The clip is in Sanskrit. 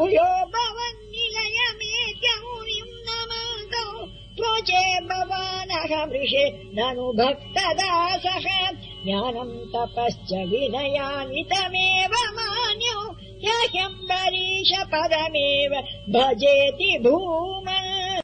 भूयो भवन्निलयमेत्यमुनिम् न त्वचे भवानः मृषे ननु भक्तदा सह ज्ञानम् तपश्च विनयानितमेव मान्यो मान्यौ पदमेव भजेति भूम